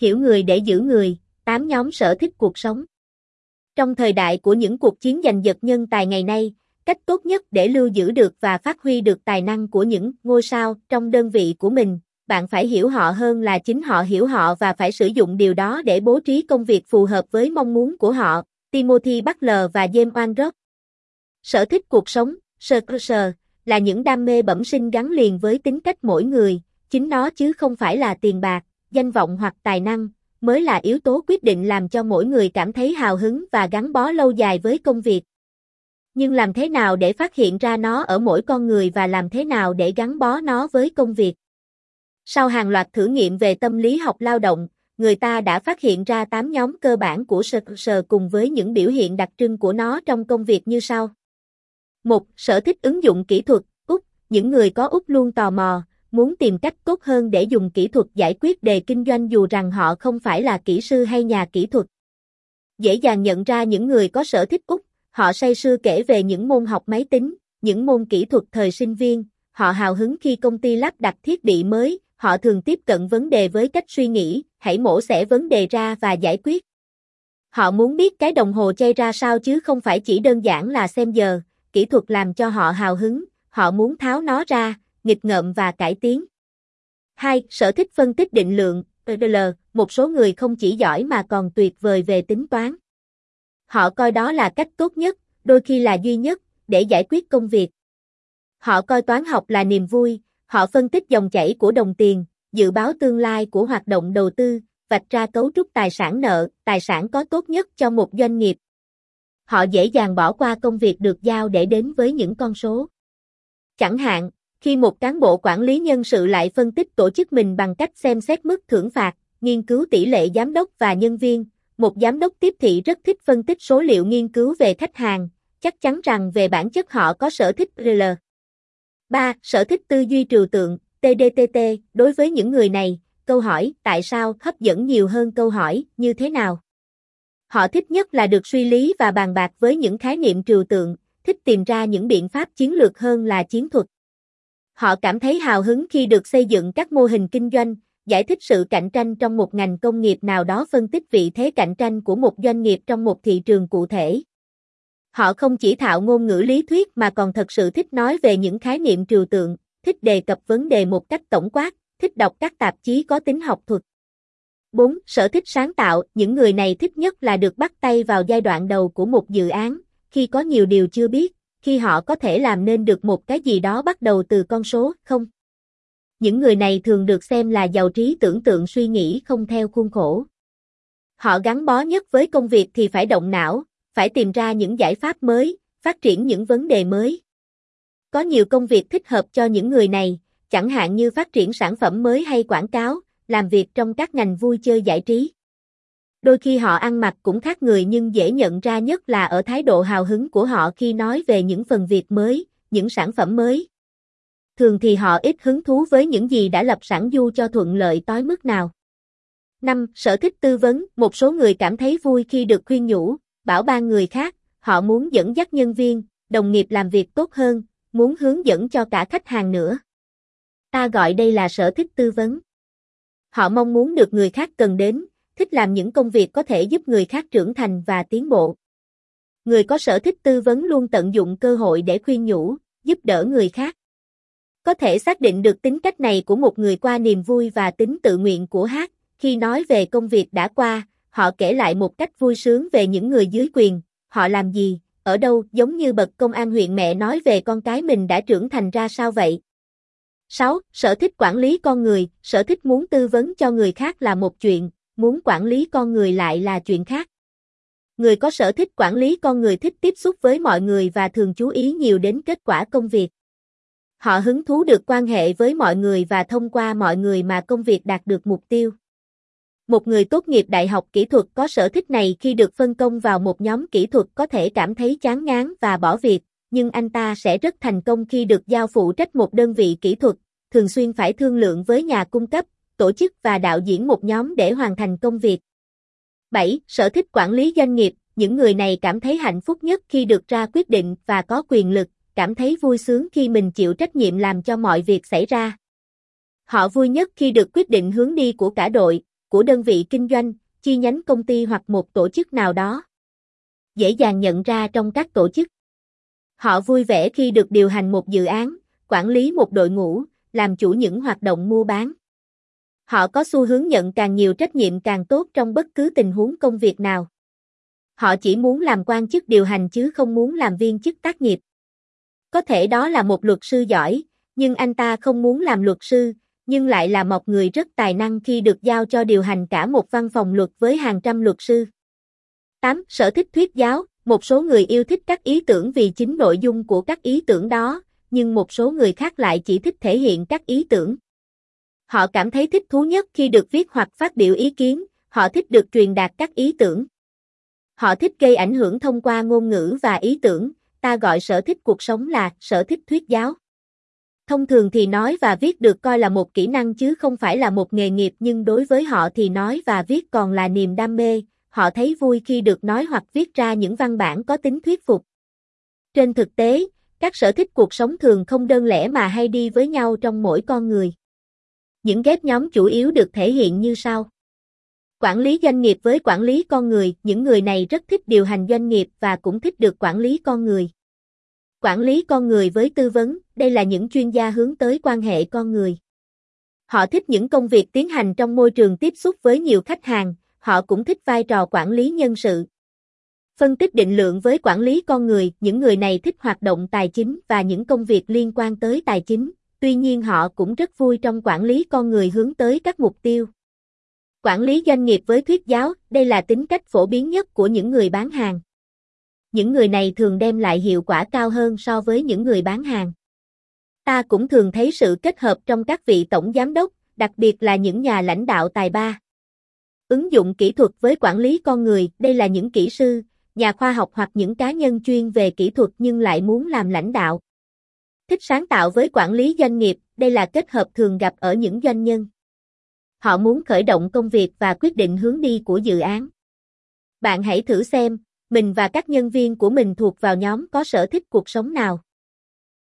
hiểu người để giữ người, 8 nhóm sở thích cuộc sống. Trong thời đại của những cuộc chiến giành giật nhân tài ngày nay, cách tốt nhất để lưu giữ được và phát huy được tài năng của những ngôi sao trong đơn vị của mình, bạn phải hiểu họ hơn là chính họ hiểu họ và phải sử dụng điều đó để bố trí công việc phù hợp với mong muốn của họ. Timothy Butler và James Wanrock Sở thích cuộc sống, Circus là những đam mê bẩm sinh gắn liền với tính cách mỗi người, chính nó chứ không phải là tiền bạc, danh vọng hoặc tài năng, mới là yếu tố quyết định làm cho mỗi người cảm thấy hào hứng và gắn bó lâu dài với công việc. Nhưng làm thế nào để phát hiện ra nó ở mỗi con người và làm thế nào để gắn bó nó với công việc? Sau hàng loạt thử nghiệm về tâm lý học lao động, người ta đã phát hiện ra 8 nhóm cơ bản của sờ cùng với những biểu hiện đặc trưng của nó trong công việc như sau. 1. Sở thích ứng dụng kỹ thuật, Úc, những người có Úc luôn tò mò, muốn tìm cách tốt hơn để dùng kỹ thuật giải quyết đề kinh doanh dù rằng họ không phải là kỹ sư hay nhà kỹ thuật. Dễ dàng nhận ra những người có sở thích Úc, họ say sưa kể về những môn học máy tính, những môn kỹ thuật thời sinh viên, họ hào hứng khi công ty lắp đặt thiết bị mới, họ thường tiếp cận vấn đề với cách suy nghĩ, hãy mổ xẻ vấn đề ra và giải quyết. Họ muốn biết cái đồng hồ chay ra sao chứ không phải chỉ đơn giản là xem giờ, kỹ thuật làm cho họ hào hứng, họ muốn tháo nó ra, nghịch ngợm và cải tiến. 2. Sở thích phân tích định lượng, EDL, một số người không chỉ giỏi mà còn tuyệt vời về tính toán. Họ coi đó là cách tốt nhất, đôi khi là duy nhất, để giải quyết công việc. Họ coi toán học là niềm vui, họ phân tích dòng chảy của đồng tiền, dự báo tương lai của hoạt động đầu tư, vạch ra cấu trúc tài sản nợ, tài sản có tốt nhất cho một doanh nghiệp. Họ dễ dàng bỏ qua công việc được giao để đến với những con số. Chẳng hạn, khi một cán bộ quản lý nhân sự lại phân tích tổ chức mình bằng cách xem xét mức thưởng phạt, nghiên cứu tỷ lệ giám đốc và nhân viên, một giám đốc tiếp thị rất thích phân tích số liệu nghiên cứu về khách hàng, chắc chắn rằng về bản chất họ có sở thích RL. 3. Sở thích tư duy trừu tượng, TDTT, đối với những người này, câu hỏi tại sao hấp dẫn nhiều hơn câu hỏi như thế nào. Họ thích nhất là được suy lý và bàn bạc với những khái niệm trừu tượng, thích tìm ra những biện pháp chiến lược hơn là chiến thuật. Họ cảm thấy hào hứng khi được xây dựng các mô hình kinh doanh, giải thích sự cạnh tranh trong một ngành công nghiệp nào đó phân tích vị thế cạnh tranh của một doanh nghiệp trong một thị trường cụ thể. Họ không chỉ thạo ngôn ngữ lý thuyết mà còn thật sự thích nói về những khái niệm trừu tượng, thích đề cập vấn đề một cách tổng quát, thích đọc các tạp chí có tính học thuật. 4. Sở thích sáng tạo, những người này thích nhất là được bắt tay vào giai đoạn đầu của một dự án, khi có nhiều điều chưa biết, khi họ có thể làm nên được một cái gì đó bắt đầu từ con số không. Những người này thường được xem là giàu trí tưởng tượng suy nghĩ không theo khuôn khổ. Họ gắn bó nhất với công việc thì phải động não, phải tìm ra những giải pháp mới, phát triển những vấn đề mới. Có nhiều công việc thích hợp cho những người này, chẳng hạn như phát triển sản phẩm mới hay quảng cáo, làm việc trong các ngành vui chơi giải trí. Đôi khi họ ăn mặc cũng khác người nhưng dễ nhận ra nhất là ở thái độ hào hứng của họ khi nói về những phần việc mới, những sản phẩm mới. Thường thì họ ít hứng thú với những gì đã lập sẵn du cho thuận lợi tối mức nào. 5. Sở thích tư vấn, một số người cảm thấy vui khi được khuyên nhủ, bảo ban người khác, họ muốn dẫn dắt nhân viên, đồng nghiệp làm việc tốt hơn, muốn hướng dẫn cho cả khách hàng nữa. Ta gọi đây là sở thích tư vấn. Họ mong muốn được người khác cần đến, thích làm những công việc có thể giúp người khác trưởng thành và tiến bộ. Người có sở thích tư vấn luôn tận dụng cơ hội để khuyên nhủ, giúp đỡ người khác. Có thể xác định được tính cách này của một người qua niềm vui và tính tự nguyện của hát, khi nói về công việc đã qua, họ kể lại một cách vui sướng về những người dưới quyền, họ làm gì, ở đâu, giống như bậc công an huyện mẹ nói về con cái mình đã trưởng thành ra sao vậy. 6. Sở thích quản lý con người, sở thích muốn tư vấn cho người khác là một chuyện, muốn quản lý con người lại là chuyện khác. Người có sở thích quản lý con người thích tiếp xúc với mọi người và thường chú ý nhiều đến kết quả công việc. Họ hứng thú được quan hệ với mọi người và thông qua mọi người mà công việc đạt được mục tiêu. Một người tốt nghiệp đại học kỹ thuật có sở thích này khi được phân công vào một nhóm kỹ thuật có thể cảm thấy chán ngán và bỏ việc, nhưng anh ta sẽ rất thành công khi được giao phụ trách một đơn vị kỹ thuật, thường xuyên phải thương lượng với nhà cung cấp, tổ chức và đạo diễn một nhóm để hoàn thành công việc. 7. Sở thích quản lý doanh nghiệp, những người này cảm thấy hạnh phúc nhất khi được ra quyết định và có quyền lực, cảm thấy vui sướng khi mình chịu trách nhiệm làm cho mọi việc xảy ra. Họ vui nhất khi được quyết định hướng đi của cả đội, của đơn vị kinh doanh, chi nhánh công ty hoặc một tổ chức nào đó. Dễ dàng nhận ra trong các tổ chức. Họ vui vẻ khi được điều hành một dự án, quản lý một đội ngũ, làm chủ những hoạt động mua bán. Họ có xu hướng nhận càng nhiều trách nhiệm càng tốt trong bất cứ tình huống công việc nào. Họ chỉ muốn làm quan chức điều hành chứ không muốn làm viên chức tác nghiệp. Có thể đó là một luật sư giỏi, nhưng anh ta không muốn làm luật sư, nhưng lại là một người rất tài năng khi được giao cho điều hành cả một văn phòng luật với hàng trăm luật sư. 8. Sở thích thuyết giáo Một số người yêu thích các ý tưởng vì chính nội dung của các ý tưởng đó, nhưng một số người khác lại chỉ thích thể hiện các ý tưởng. Họ cảm thấy thích thú nhất khi được viết hoặc phát biểu ý kiến, họ thích được truyền đạt các ý tưởng. Họ thích gây ảnh hưởng thông qua ngôn ngữ và ý tưởng, ta gọi sở thích cuộc sống là sở thích thuyết giáo. Thông thường thì nói và viết được coi là một kỹ năng chứ không phải là một nghề nghiệp nhưng đối với họ thì nói và viết còn là niềm đam mê, họ thấy vui khi được nói hoặc viết ra những văn bản có tính thuyết phục. Trên thực tế, các sở thích cuộc sống thường không đơn lẻ mà hay đi với nhau trong mỗi con người. Những ghép nhóm chủ yếu được thể hiện như sau. Quản lý doanh nghiệp với quản lý con người, những người này rất thích điều hành doanh nghiệp và cũng thích được quản lý con người. Quản lý con người với tư vấn, đây là những chuyên gia hướng tới quan hệ con người. Họ thích những công việc tiến hành trong môi trường tiếp xúc với nhiều khách hàng, họ cũng thích vai trò quản lý nhân sự. Phân tích định lượng với quản lý con người, những người này thích hoạt động tài chính và những công việc liên quan tới tài chính, tuy nhiên họ cũng rất vui trong quản lý con người hướng tới các mục tiêu. Quản lý doanh nghiệp với thuyết giáo, đây là tính cách phổ biến nhất của những người bán hàng. Những người này thường đem lại hiệu quả cao hơn so với những người bán hàng. Ta cũng thường thấy sự kết hợp trong các vị tổng giám đốc, đặc biệt là những nhà lãnh đạo tài ba. Ứng dụng kỹ thuật với quản lý con người, đây là những kỹ sư, nhà khoa học hoặc những cá nhân chuyên về kỹ thuật nhưng lại muốn làm lãnh đạo. Thích sáng tạo với quản lý doanh nghiệp, đây là kết hợp thường gặp ở những doanh nhân. Họ muốn khởi động công việc và quyết định hướng đi của dự án. Bạn hãy thử xem, mình và các nhân viên của mình thuộc vào nhóm có sở thích cuộc sống nào.